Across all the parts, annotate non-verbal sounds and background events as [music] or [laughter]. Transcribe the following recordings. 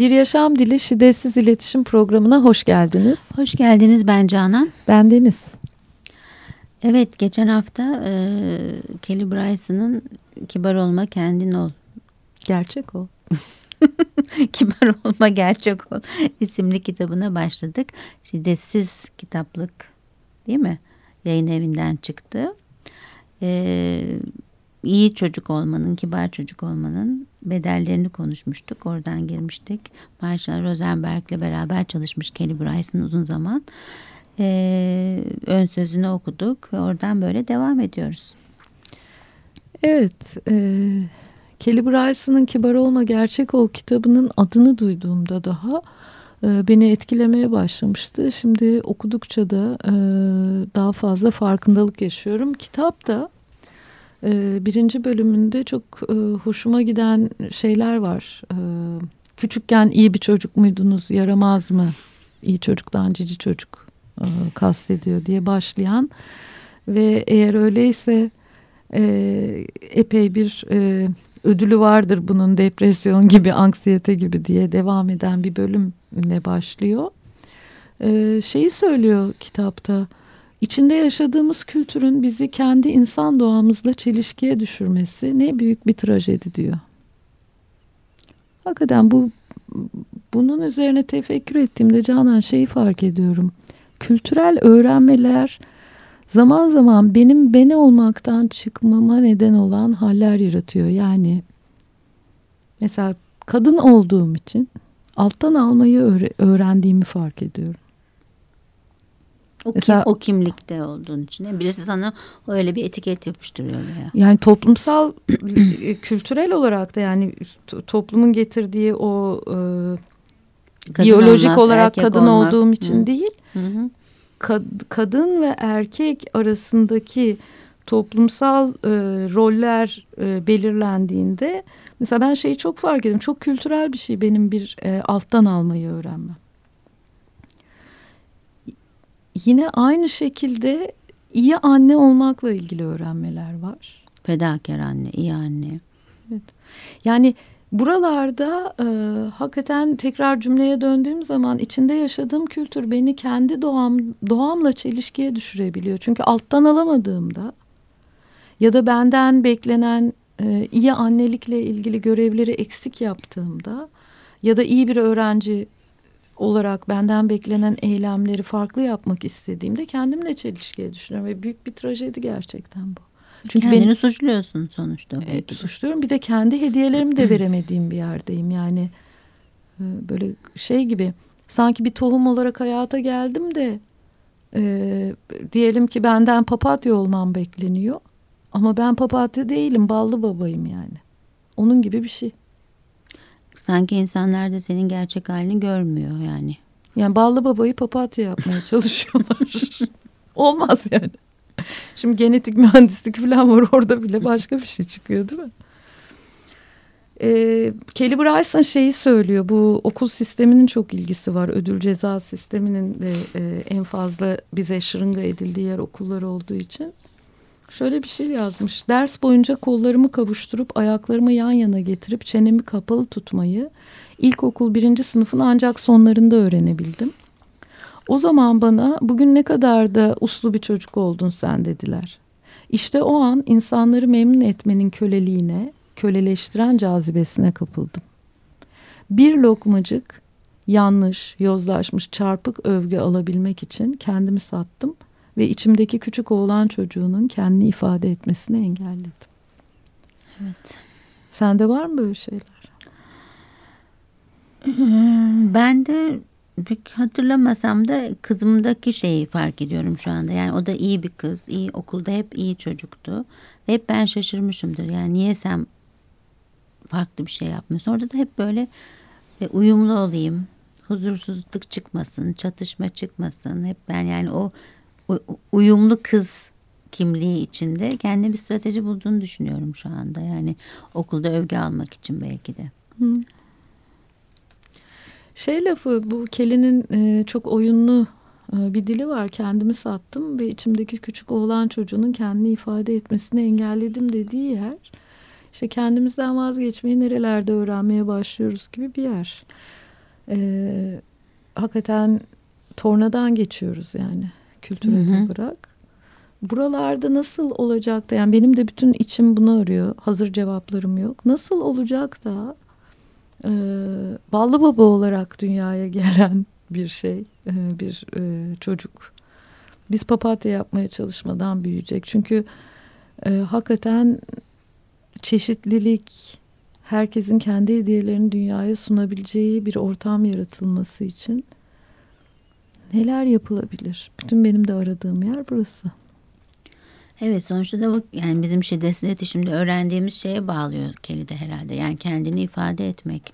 Bir Yaşam Dili Şiddetsiz İletişim Programı'na hoş geldiniz. Hoş geldiniz ben Canan. Ben Deniz. Evet geçen hafta e, Kelly Bryson'ın Kibar Olma Kendin Ol. Gerçek ol. [laughs] Kibar Olma Gerçek Ol isimli kitabına başladık. Şiddetsiz kitaplık değil mi? Yayın evinden çıktı. Ee, iyi çocuk olmanın, kibar çocuk olmanın bedellerini konuşmuştuk. Oradan girmiştik. Marshall Rosenberg'le beraber çalışmış Kelly Bryson uzun zaman. Ee, ön sözünü okuduk ve oradan böyle devam ediyoruz. Evet. E, Kelly Bryson'ın Kibar Olma Gerçek Ol kitabının adını duyduğumda daha e, beni etkilemeye başlamıştı. Şimdi okudukça da e, daha fazla farkındalık yaşıyorum. Kitap da e, birinci bölümünde çok e, hoşuma giden şeyler var. E, küçükken iyi bir çocuk muydunuz, yaramaz mı? İyi çocuktan cici çocuk e, kastediyor diye başlayan ve eğer öyleyse e, epey bir e, ödülü vardır bunun depresyon gibi, anksiyete gibi diye devam eden bir bölümle başlıyor. E, şeyi söylüyor kitapta İçinde yaşadığımız kültürün bizi kendi insan doğamızla çelişkiye düşürmesi ne büyük bir trajedi diyor. Hakikaten bu bunun üzerine tefekkür ettiğimde Canan şeyi fark ediyorum. Kültürel öğrenmeler zaman zaman benim beni olmaktan çıkmama neden olan haller yaratıyor. Yani mesela kadın olduğum için alttan almayı öğrendiğimi fark ediyorum. O, Mesela, kim, o kimlikte olduğun için. Birisi sana öyle bir etiket yapıştırıyor veya. Yani toplumsal, kültürel olarak da yani toplumun getirdiği o e, biyolojik olmak, olarak kadın olmak. olduğum için Hı. değil. Hı hı. Kad, kadın ve erkek arasındaki toplumsal e, roller e, belirlendiğinde mesela ben şeyi çok fark ediyorum. Çok kültürel bir şey benim bir e, alttan almayı öğrenmem yine aynı şekilde iyi anne olmakla ilgili öğrenmeler var. Fedakar anne, iyi anne. Evet. Yani buralarda e, hakikaten tekrar cümleye döndüğüm zaman içinde yaşadığım kültür beni kendi doğam doğamla çelişkiye düşürebiliyor. Çünkü alttan alamadığımda ya da benden beklenen e, iyi annelikle ilgili görevleri eksik yaptığımda ya da iyi bir öğrenci olarak benden beklenen eylemleri farklı yapmak istediğimde kendimle çelişkiye düşünüyorum ve büyük bir trajedi gerçekten bu. Çünkü Kendini benim, suçluyorsun sonuçta. Evet, suçluyorum. Bir de kendi hediyelerimi de veremediğim bir yerdeyim. Yani e, böyle şey gibi sanki bir tohum olarak hayata geldim de e, diyelim ki benden papatya olmam bekleniyor. Ama ben papatya değilim, ballı babayım yani. Onun gibi bir şey. Sanki insanlar da senin gerçek halini görmüyor yani. Yani ballı babayı papatya yapmaya çalışıyorlar. [laughs] Olmaz yani. Şimdi genetik mühendislik falan var orada bile başka bir şey çıkıyor değil mi? Ee, Kelly Bryson şeyi söylüyor bu okul sisteminin çok ilgisi var ödül ceza sisteminin de e, en fazla bize şırınga edildiği yer okullar olduğu için Şöyle bir şey yazmış. Ders boyunca kollarımı kavuşturup ayaklarımı yan yana getirip çenemi kapalı tutmayı ilkokul birinci sınıfın ancak sonlarında öğrenebildim. O zaman bana bugün ne kadar da uslu bir çocuk oldun sen dediler. İşte o an insanları memnun etmenin köleliğine, köleleştiren cazibesine kapıldım. Bir lokmacık yanlış, yozlaşmış, çarpık övgü alabilmek için kendimi sattım.'' Ve içimdeki küçük oğlan çocuğunun kendini ifade etmesini engelledim. Evet. Sende var mı böyle şeyler? Hmm, ben de pek hatırlamasam da kızımdaki şeyi fark ediyorum şu anda. Yani o da iyi bir kız, iyi okulda hep iyi çocuktu. Ve hep ben şaşırmışımdır. Yani niye sen farklı bir şey yapmıyorsun? Orada da hep böyle e, uyumlu olayım, huzursuzluk çıkmasın, çatışma çıkmasın. Hep ben yani o uyumlu kız kimliği içinde kendi bir strateji bulduğunu düşünüyorum şu anda. Yani okulda övgü almak için belki de. Şey lafı bu Kelly'nin e, çok oyunlu e, bir dili var. Kendimi sattım ve içimdeki küçük oğlan çocuğunun kendini ifade etmesini engelledim dediği yer. İşte kendimizden vazgeçmeyi nerelerde öğrenmeye başlıyoruz gibi bir yer. E, hakikaten tornadan geçiyoruz yani kültürel hı hı. olarak. Buralarda nasıl olacak da yani benim de bütün içim bunu arıyor. Hazır cevaplarım yok. Nasıl olacak da e, ballı baba olarak dünyaya [laughs] gelen bir şey, e, bir e, çocuk. Biz papatya yapmaya çalışmadan büyüyecek. Çünkü e, hakikaten çeşitlilik, herkesin kendi hediyelerini dünyaya sunabileceği bir ortam yaratılması için neler yapılabilir? Bütün benim de aradığım yer burası. Evet sonuçta da bak yani bizim şiddetsiz iletişimde öğrendiğimiz şeye bağlıyor Kelly herhalde. Yani kendini ifade etmek.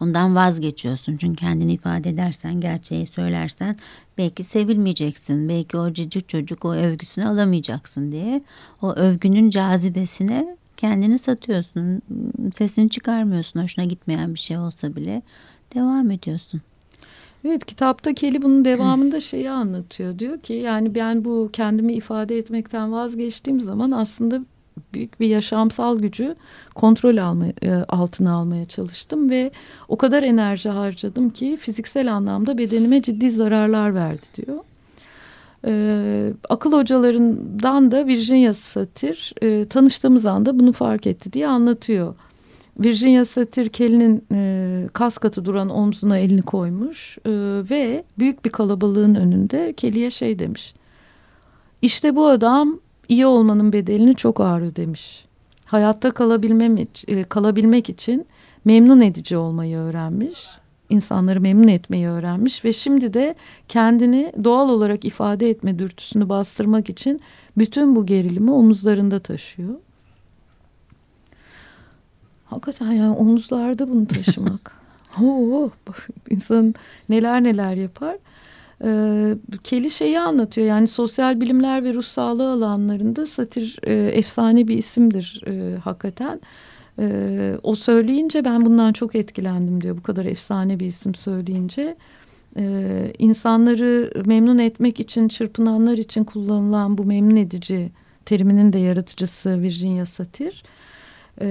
Ondan vazgeçiyorsun. Çünkü kendini ifade edersen, gerçeği söylersen belki sevilmeyeceksin. Belki o cici çocuk o övgüsünü alamayacaksın diye. O övgünün cazibesine kendini satıyorsun. Sesini çıkarmıyorsun. Hoşuna gitmeyen bir şey olsa bile devam ediyorsun. Evet kitapta Kelly bunun devamında şeyi anlatıyor. Diyor ki yani ben bu kendimi ifade etmekten vazgeçtiğim zaman aslında büyük bir yaşamsal gücü kontrol alma, e, altına almaya çalıştım ve o kadar enerji harcadım ki fiziksel anlamda bedenime ciddi zararlar verdi diyor. Ee, akıl hocalarından da Virginia Satir e, tanıştığımız anda bunu fark etti diye anlatıyor. Virginia Satir Kelly'nin e, kas katı duran omzuna elini koymuş e, ve büyük bir kalabalığın önünde Kelly'ye şey demiş. İşte bu adam iyi olmanın bedelini çok ağır ödemiş. Hayatta kalabilmem e, kalabilmek için memnun edici olmayı öğrenmiş. İnsanları memnun etmeyi öğrenmiş ve şimdi de kendini doğal olarak ifade etme dürtüsünü bastırmak için bütün bu gerilimi omuzlarında taşıyor. Hakikaten yani omuzlarda bunu taşımak. [laughs] Oo, insan neler neler yapar. Ee, Kelly şeyi anlatıyor yani sosyal bilimler ve ruh sağlığı alanlarında satir e, efsane bir isimdir e, hakikaten. E, o söyleyince ben bundan çok etkilendim diyor bu kadar efsane bir isim söyleyince. E, insanları memnun etmek için çırpınanlar için kullanılan bu memnun edici teriminin de yaratıcısı Virginia Satir. E,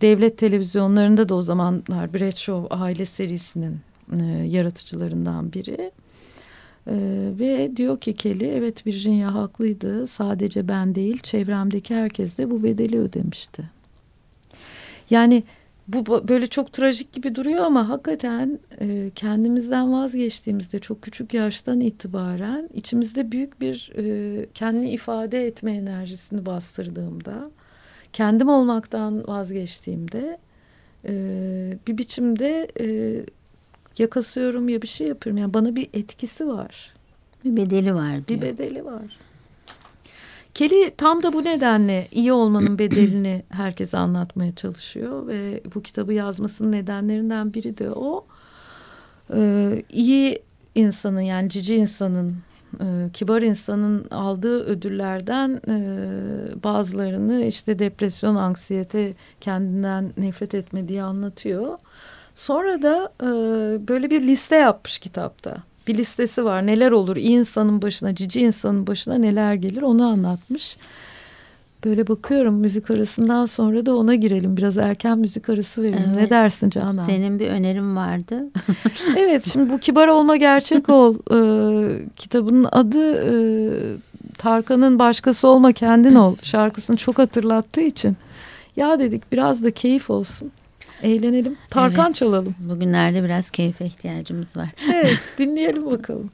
devlet televizyonlarında da o zamanlar Bradshaw aile serisinin e, yaratıcılarından biri. Ee, ve diyor ki Kelly evet Virginia haklıydı sadece ben değil çevremdeki herkes de bu bedeli ödemişti. Yani bu böyle çok trajik gibi duruyor ama hakikaten e, kendimizden vazgeçtiğimizde çok küçük yaştan itibaren içimizde büyük bir e, kendini ifade etme enerjisini bastırdığımda kendim olmaktan vazgeçtiğimde e, bir biçimde e, yakasıyorum ya bir şey yapıyorum. Yani bana bir etkisi var. Bir bedeli var diyor. Bir bedeli var. Kelly tam da bu nedenle iyi olmanın bedelini [clears throat] herkese anlatmaya çalışıyor ve bu kitabı yazmasının nedenlerinden biri de o. Ee, iyi insanın yani cici insanın, e, kibar insanın aldığı ödüllerden e, bazılarını işte depresyon, anksiyete, kendinden nefret etme diye anlatıyor. Sonra da e, böyle bir liste yapmış kitapta. Bir listesi var. Neler olur? İyi insanın başına, cici insanın başına neler gelir onu anlatmış. Böyle bakıyorum müzik arasından sonra da ona girelim. Biraz erken müzik arası verelim. Evet. Ne dersin Canan? Senin bir önerim vardı. [laughs] evet şimdi bu Kibar Olma Gerçek Ol [laughs] e, kitabının adı e, Tarkan'ın Başkası Olma Kendin Ol şarkısını çok hatırlattığı için. Ya dedik biraz da keyif olsun. Eğlenelim. Tarkan evet, çalalım. Bugünlerde biraz keyfe ihtiyacımız var. Evet [laughs] dinleyelim bakalım.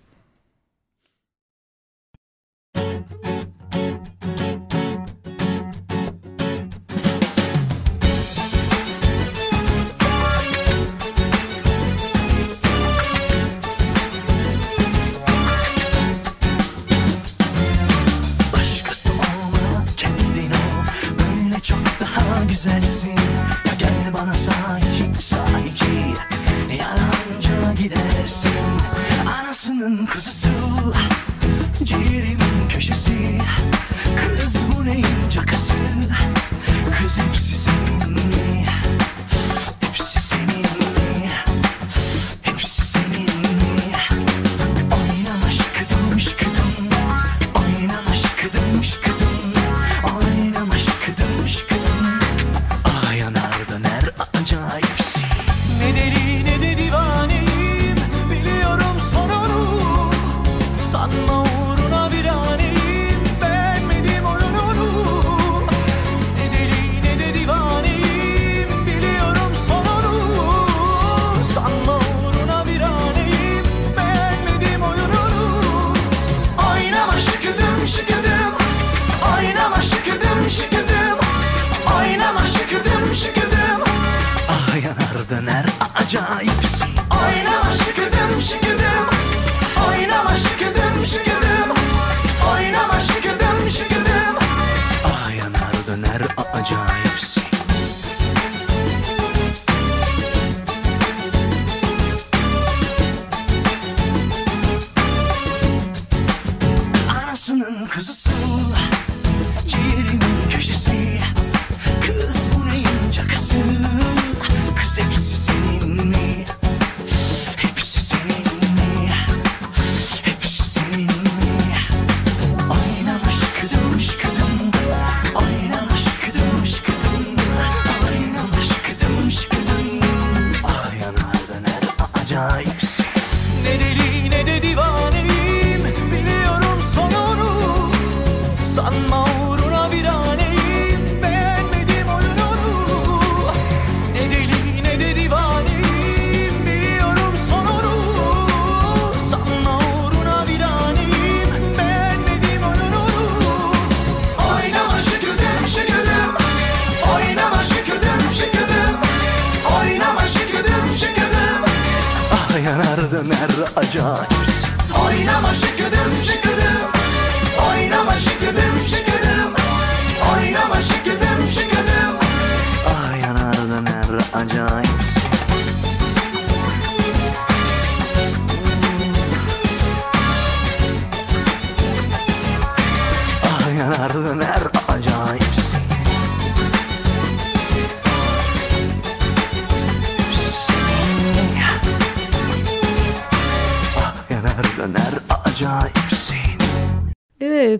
Güzelsin. Bana sahici sahici Yalanca gidersin. Anasının kuzusu Ciğerimin köşesi. Kız bu neyin cakası Kız hepsi senin mi?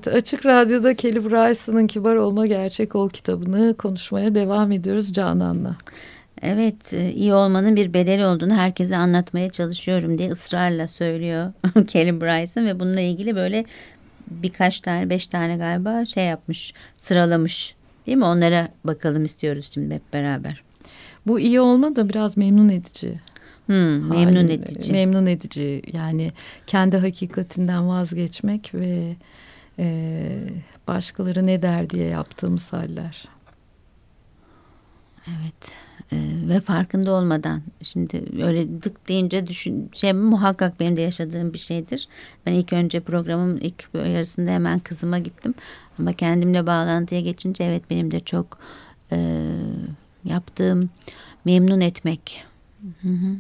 Evet, Açık Radyo'da Kelly Bryson'ın Kibar Olma Gerçek Ol kitabını konuşmaya devam ediyoruz Canan'la. Evet e, iyi olmanın bir bedeli olduğunu herkese anlatmaya çalışıyorum diye ısrarla söylüyor [laughs] Kelly Bryson ve bununla ilgili böyle birkaç tane beş tane galiba şey yapmış sıralamış değil mi onlara bakalım istiyoruz şimdi hep beraber. Bu iyi olma da biraz memnun edici. Hmm, memnun Halinde, edici. Memnun edici yani kendi hakikatinden vazgeçmek ve e, başkaları ne der diye yaptığımız haller. Evet e, ve farkında olmadan şimdi öyle dık deyince düşün şey muhakkak benim de yaşadığım bir şeydir. Ben ilk önce programın ilk yarısında hemen kızıma gittim ama kendimle bağlantıya geçince evet benim de çok e, yaptığım memnun etmek. Hı hı.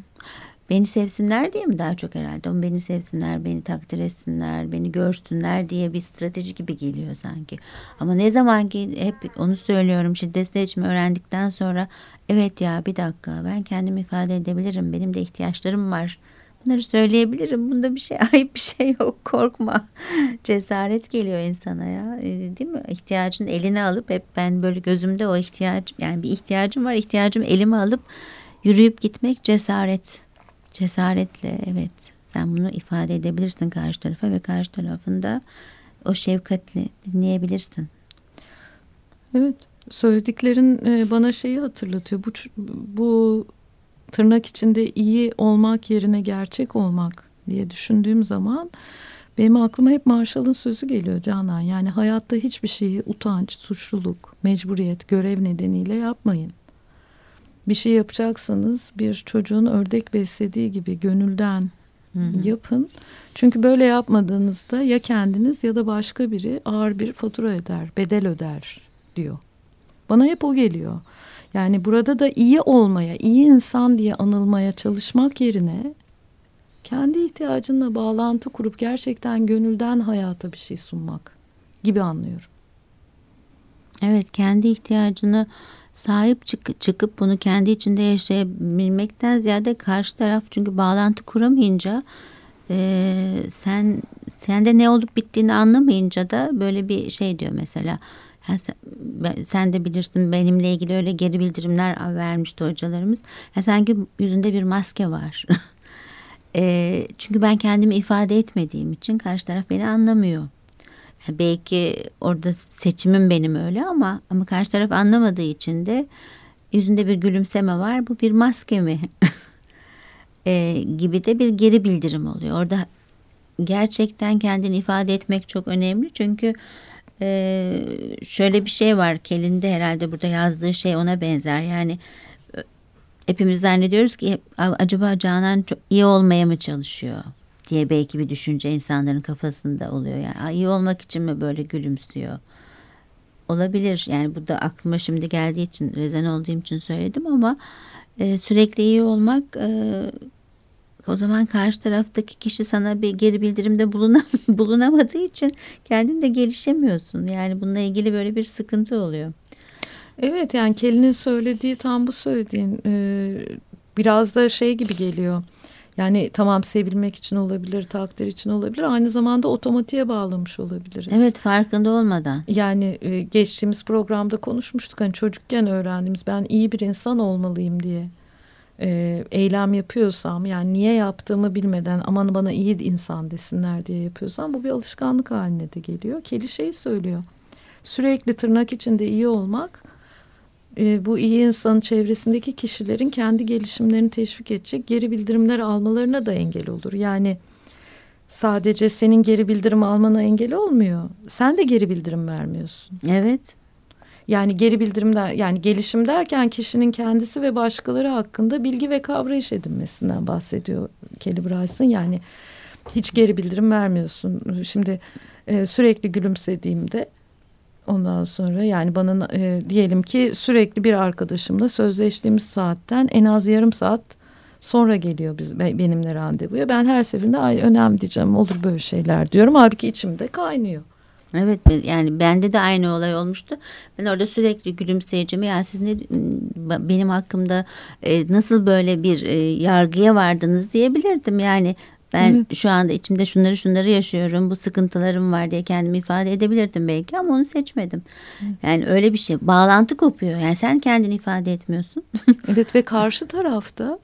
Beni sevsinler diye mi daha çok herhalde? Ama beni sevsinler, beni takdir etsinler, beni görsünler diye bir strateji gibi geliyor sanki. Ama ne zaman ki hep onu söylüyorum şiddetle içimi öğrendikten sonra evet ya bir dakika ben kendimi ifade edebilirim. Benim de ihtiyaçlarım var. Bunları söyleyebilirim. Bunda bir şey [laughs] ayıp bir şey yok. Korkma. [laughs] Cesaret geliyor insana ya. E, değil mi? İhtiyacın eline alıp hep ben böyle gözümde o ihtiyaç yani bir ihtiyacım var. İhtiyacımı elime alıp yürüyüp gitmek cesaret. Cesaretle evet sen bunu ifade edebilirsin karşı tarafa ve karşı tarafında o şefkatle dinleyebilirsin. Evet söylediklerin e, bana şeyi hatırlatıyor. Bu, bu tırnak içinde iyi olmak yerine gerçek olmak diye düşündüğüm zaman benim aklıma hep Marshall'ın sözü geliyor Canan. Yani hayatta hiçbir şeyi utanç, suçluluk, mecburiyet, görev nedeniyle yapmayın. Bir şey yapacaksanız bir çocuğun ördek beslediği gibi gönülden hı hı. yapın. Çünkü böyle yapmadığınızda ya kendiniz ya da başka biri ağır bir fatura öder, bedel öder diyor. Bana hep o geliyor. Yani burada da iyi olmaya, iyi insan diye anılmaya çalışmak yerine kendi ihtiyacınla bağlantı kurup gerçekten gönülden hayata bir şey sunmak gibi anlıyorum. Evet, kendi ihtiyacını sahip çık çıkıp bunu kendi içinde yaşayabilmekten ziyade karşı taraf çünkü bağlantı kuramayınca e, sen sende ne olup bittiğini anlamayınca da böyle bir şey diyor mesela ya sen, sen de bilirsin benimle ilgili öyle geri bildirimler vermişti hocalarımız. Ya sanki yüzünde bir maske var. [laughs] e, çünkü ben kendimi ifade etmediğim için karşı taraf beni anlamıyor. Belki orada seçimim benim öyle ama ama karşı taraf anlamadığı için de yüzünde bir gülümseme var. Bu bir maske mi? [laughs] e, gibi de bir geri bildirim oluyor. Orada gerçekten kendini ifade etmek çok önemli çünkü ee, şöyle bir şey var Kelinde herhalde burada yazdığı şey ona benzer yani hepimiz zannediyoruz ki acaba Canan çok iyi olmaya mı çalışıyor diye belki bir düşünce insanların kafasında oluyor yani iyi olmak için mi böyle gülümsüyor olabilir yani bu da aklıma şimdi geldiği için rezen olduğum için söyledim ama e, sürekli iyi olmak e, o zaman karşı taraftaki kişi sana bir geri bildirimde bulunam [laughs] bulunamadığı için kendin de gelişemiyorsun. Yani bununla ilgili böyle bir sıkıntı oluyor. Evet yani Kelly'nin söylediği tam bu söylediğin e, biraz da şey gibi geliyor. Yani tamam sevilmek için olabilir, takdir için olabilir. Aynı zamanda otomatiğe bağlamış olabiliriz. Evet farkında olmadan. Yani e, geçtiğimiz programda konuşmuştuk. Hani çocukken öğrendiğimiz ben iyi bir insan olmalıyım diye e, eylem yapıyorsam yani niye yaptığımı bilmeden aman bana iyi insan desinler diye yapıyorsam bu bir alışkanlık haline de geliyor. Keli şey söylüyor. Sürekli tırnak içinde iyi olmak e, bu iyi insanın çevresindeki kişilerin kendi gelişimlerini teşvik edecek geri bildirimler almalarına da engel olur. Yani sadece senin geri bildirim almana engel olmuyor. Sen de geri bildirim vermiyorsun. Evet. Yani geri bildirimler yani gelişim derken kişinin kendisi ve başkaları hakkında bilgi ve kavrayış edinmesinden bahsediyor Kelly Bryson yani hiç geri bildirim vermiyorsun. Şimdi e, sürekli gülümsediğimde ondan sonra yani bana e, diyelim ki sürekli bir arkadaşımla sözleştiğimiz saatten en az yarım saat sonra geliyor biz benimle randevuya. Ben her seferinde ay önemli diyeceğim olur böyle şeyler diyorum. Halbuki içimde kaynıyor. Evet yani bende de aynı olay olmuştu. Ben orada sürekli gülümseyeceğim. Ya siz ne benim hakkımda e, nasıl böyle bir e, yargıya vardınız diyebilirdim. Yani ben evet. şu anda içimde şunları şunları yaşıyorum. Bu sıkıntılarım var diye kendimi ifade edebilirdim belki ama onu seçmedim. Evet. Yani öyle bir şey. Bağlantı kopuyor. Yani sen kendini ifade etmiyorsun. [laughs] evet ve karşı tarafta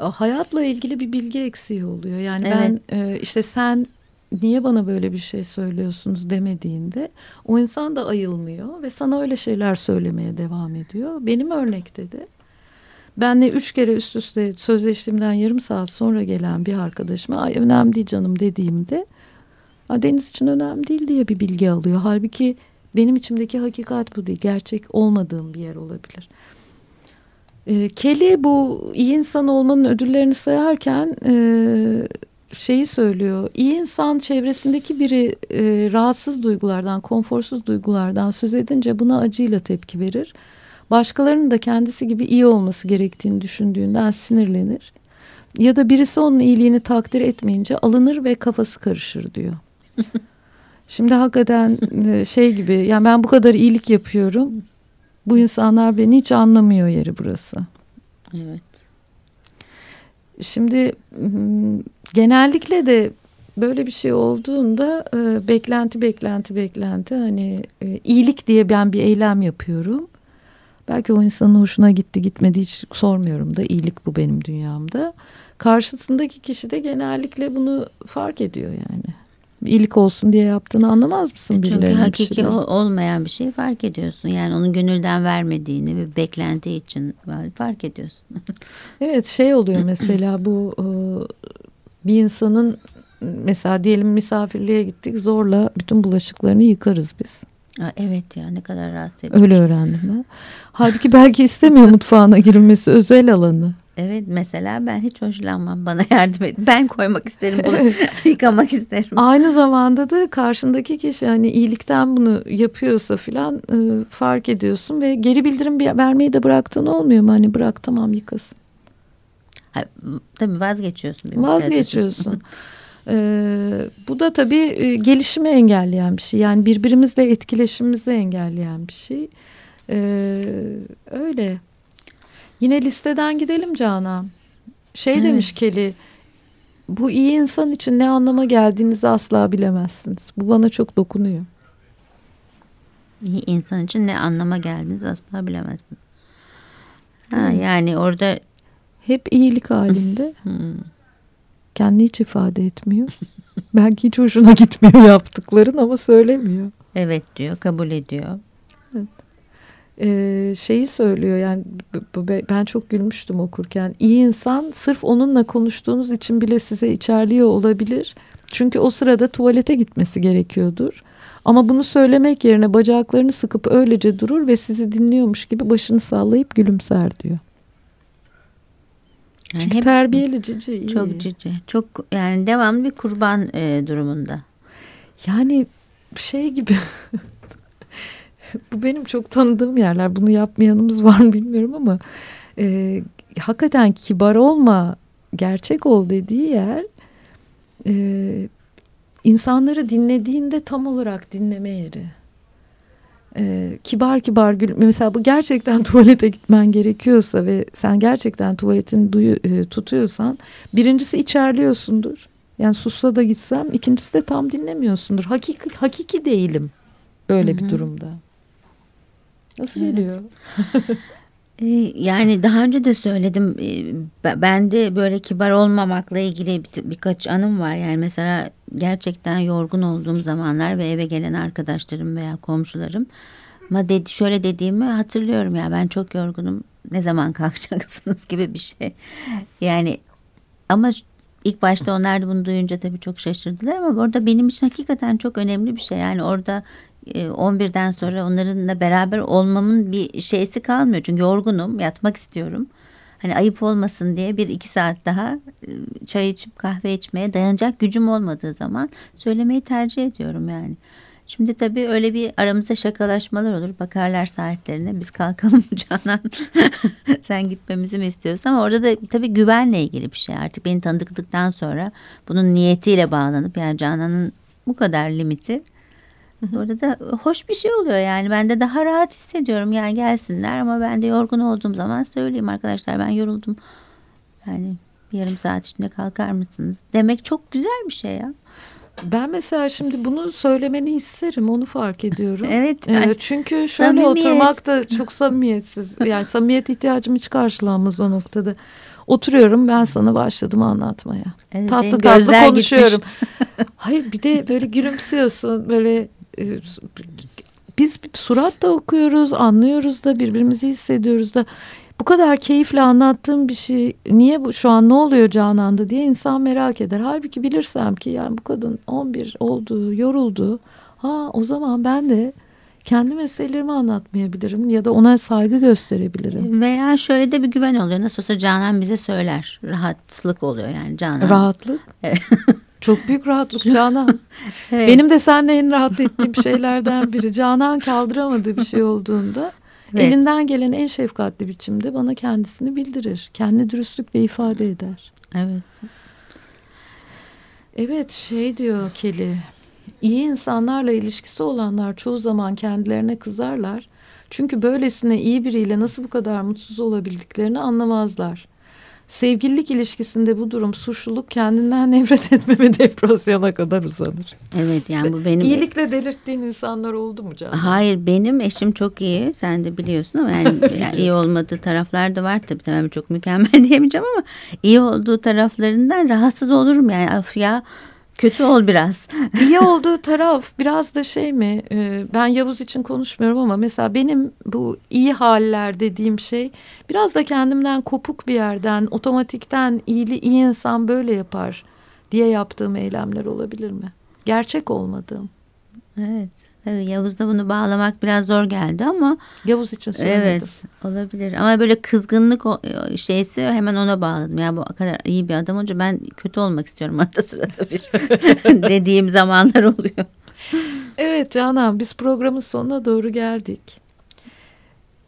e, hayatla ilgili bir bilgi eksiği oluyor. Yani evet. ben e, işte sen niye bana böyle bir şey söylüyorsunuz demediğinde o insan da ayılmıyor ve sana öyle şeyler söylemeye devam ediyor. Benim örnekte de benle üç kere üst üste sözleştiğimden yarım saat sonra gelen bir arkadaşıma ay önemli değil canım dediğimde Deniz için önemli değil diye bir bilgi alıyor. Halbuki benim içimdeki hakikat bu değil. Gerçek olmadığım bir yer olabilir. E, Kelly bu iyi insan olmanın ödüllerini sayarken e, şeyi söylüyor. İyi insan çevresindeki biri e, rahatsız duygulardan, konforsuz duygulardan söz edince buna acıyla tepki verir. Başkalarının da kendisi gibi iyi olması gerektiğini düşündüğünden sinirlenir. Ya da birisi onun iyiliğini takdir etmeyince alınır ve kafası karışır diyor. [laughs] Şimdi hakikaten e, şey gibi yani ben bu kadar iyilik yapıyorum. Bu insanlar beni hiç anlamıyor yeri burası. Evet. Şimdi genellikle de böyle bir şey olduğunda e, beklenti beklenti beklenti hani e, iyilik diye ben bir eylem yapıyorum. Belki o insanın hoşuna gitti gitmedi hiç sormuyorum da iyilik bu benim dünyamda. Karşısındaki kişi de genellikle bunu fark ediyor yani. İyilik olsun diye yaptığını anlamaz mısın? Çünkü hakiki olmayan bir şeyi fark ediyorsun. Yani onun gönülden vermediğini ve beklenti için fark ediyorsun. [laughs] evet şey oluyor mesela bu e, bir insanın mesela diyelim misafirliğe gittik zorla bütün bulaşıklarını yıkarız biz. Evet ya ne kadar rahatsız edici. Öyle öğrendim ben. Halbuki belki istemiyor [laughs] mutfağına girilmesi özel alanı. Evet mesela ben hiç hoşlanmam bana yardım et. Ben koymak isterim bunu [laughs] yıkamak isterim. Aynı zamanda da karşındaki kişi hani iyilikten bunu yapıyorsa filan e, fark ediyorsun ve geri bildirim vermeyi de bıraktığın olmuyor mu? Hani bırak tamam yıkasın. Ha, tabii vazgeçiyorsun. Bir vazgeçiyorsun. [laughs] Ee, bu da tabii e, gelişimi engelleyen bir şey. Yani birbirimizle etkileşimimizi engelleyen bir şey. Ee, öyle. Yine listeden gidelim Canan. Şey evet. demiş Keli. Bu iyi insan için ne anlama geldiğinizi asla bilemezsiniz. Bu bana çok dokunuyor. İyi insan için ne anlama geldiğinizi asla bilemezsiniz. Ha, hmm. Yani orada hep iyilik halinde. [laughs] Kendi hiç ifade etmiyor. [laughs] Belki hiç hoşuna gitmiyor yaptıkların ama söylemiyor. Evet diyor, kabul ediyor. Evet. Ee, şeyi söylüyor yani ben çok gülmüştüm okurken. İyi insan sırf onunla konuştuğunuz için bile size içerliyor olabilir. Çünkü o sırada tuvalete gitmesi gerekiyordur. Ama bunu söylemek yerine bacaklarını sıkıp öylece durur ve sizi dinliyormuş gibi başını sallayıp gülümser diyor. Çünkü terbiyeli cici iyi. Çok cici. Çok yani devamlı bir kurban e, durumunda. Yani şey gibi [laughs] bu benim çok tanıdığım yerler. Bunu yapmayanımız var mı bilmiyorum ama e, hakikaten kibar olma, gerçek ol dediği yer e, insanları dinlediğinde tam olarak dinleme yeri e, kibar kibar gül mesela bu gerçekten [laughs] tuvalete gitmen gerekiyorsa ve sen gerçekten tuvaletin duyu, e, tutuyorsan birincisi içerliyorsundur. Yani sussa da gitsem ikincisi de tam dinlemiyorsundur. Hakiki, hakiki değilim böyle Hı -hı. bir durumda. Nasıl evet. geliyor? [laughs] Ee, yani daha önce de söyledim ee, ben de böyle kibar olmamakla ilgili bir, birkaç anım var. Yani mesela gerçekten yorgun olduğum zamanlar ve eve gelen arkadaşlarım veya komşularım ama dedi, şöyle dediğimi hatırlıyorum ya ben çok yorgunum ne zaman [laughs] kalkacaksınız gibi bir şey. Yani ama ilk başta onlar da bunu duyunca tabii çok şaşırdılar ama orada benim için hakikaten çok önemli bir şey. Yani orada 11'den e, sonra onlarınla beraber olmamın bir şeysi kalmıyor. Çünkü yorgunum, yatmak istiyorum. Hani ayıp olmasın diye bir iki saat daha e, çay içip kahve içmeye dayanacak gücüm olmadığı zaman söylemeyi tercih ediyorum yani. Şimdi tabii öyle bir aramızda şakalaşmalar olur. Bakarlar saatlerine biz kalkalım Canan [laughs] sen gitmemizi mi istiyorsun? Ama orada da tabii güvenle ilgili bir şey. Artık beni tanıdıktan sonra bunun niyetiyle bağlanıp yani Canan'ın bu kadar limiti Orada da hoş bir şey oluyor yani ben de daha rahat hissediyorum yani gelsinler ama ben de yorgun olduğum zaman söyleyeyim arkadaşlar ben yoruldum. Yani bir yarım saat içinde kalkar mısınız? Demek çok güzel bir şey ya. Ben mesela şimdi bunu söylemeni isterim onu fark [laughs] ediyorum. Evet. Ee, çünkü şöyle Samimiyet. oturmak da çok samimiyetsiz. Yani samimiyet ihtiyacım hiç karşılanmaz o noktada. Oturuyorum ben sana başladım anlatmaya. Evet, tatlı tatlı konuşuyorum. [laughs] Hayır bir de böyle gülümsüyorsun böyle biz surat da okuyoruz anlıyoruz da birbirimizi hissediyoruz da bu kadar keyifle anlattığım bir şey niye bu şu an ne oluyor Canan'da diye insan merak eder. Halbuki bilirsem ki yani bu kadın 11 oldu yoruldu. Ha o zaman ben de kendi meselelerimi anlatmayabilirim ya da ona saygı gösterebilirim. Veya şöyle de bir güven oluyor. Nasıl olsa Canan bize söyler. Rahatlık oluyor yani Canan. Rahatlık. [laughs] Çok büyük rahatlık Canan. [laughs] Evet. Benim de seninle en rahat ettiğim şeylerden biri. Canan kaldıramadığı bir şey olduğunda Evet. elinden gelen en şefkatli biçimde bana kendisini bildirir. Kendi dürüstlükle ifade eder. Evet. Evet şey diyor Keli. İyi insanlarla ilişkisi olanlar çoğu zaman kendilerine kızarlar. Çünkü böylesine iyi biriyle nasıl bu kadar mutsuz olabildiklerini anlamazlar. Sevgililik ilişkisinde bu durum suçluluk kendinden [laughs] nefret etme ve depresyona kadar uzanır. Evet yani bu benim İyilikle delirttiğin insanlar oldu mu canım? Hayır benim eşim çok iyi. Sen de biliyorsun ama yani, [laughs] yani iyi olmadığı taraflar da var tabii. Tamam çok mükemmel [laughs] diyemeyeceğim ama iyi olduğu taraflarından rahatsız olurum yani. Of ya kötü ol biraz. [laughs] İyi olduğu taraf biraz da şey mi? e, Ben Yavuz için konuşmuyorum ama mesela benim bu iyi haller dediğim şey biraz da kendimden kopuk bir yerden otomatikten iyili iyi insan böyle yapar diye yaptığım eylemler olabilir mi? Gerçek olmadığım. Evet. Tabii Yavuz'da bunu bağlamak biraz zor geldi ama Yavuz için söyledim. evet olabilir. Ama böyle kızgınlık o- şeysi hemen ona bağladım. Ya bu kadar iyi bir adam olunca ben kötü olmak istiyorum arada sırada bir [laughs] dediğim zamanlar oluyor. Evet Canan biz programın sonuna doğru geldik.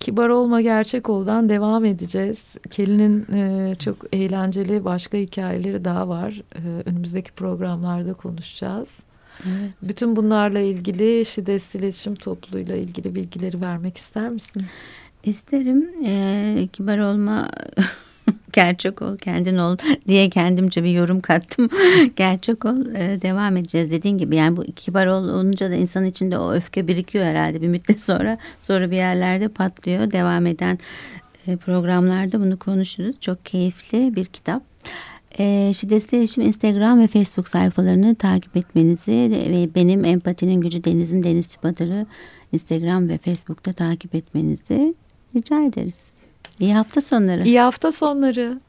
Kibar olma gerçek oldan devam edeceğiz. Kelly'nin e, çok eğlenceli başka hikayeleri daha var. E, önümüzdeki programlarda konuşacağız. Evet. Bütün bunlarla ilgili şiddetsiz iletişim topluluğuyla ilgili bilgileri vermek ister misin? İsterim eee, kibar olma [laughs] gerçek ol kendin ol diye kendimce bir yorum kattım. [laughs] gerçek ol eee, devam edeceğiz dediğin gibi yani bu kibar olunca da insanın içinde o öfke birikiyor herhalde bir müddet sonra sonra bir yerlerde patlıyor. Devam eden eee, programlarda bunu konuşuruz. Çok keyifli bir kitap. Eee Şiddetli İletişim Instagram ve Facebook sayfalarını takip etmenizi ve benim Empatinin Gücü Deniz'in Deniz Çıpatır'ı Instagram ve Facebook'ta takip etmenizi rica ederiz. İyi hafta sonları. İyi hafta sonları.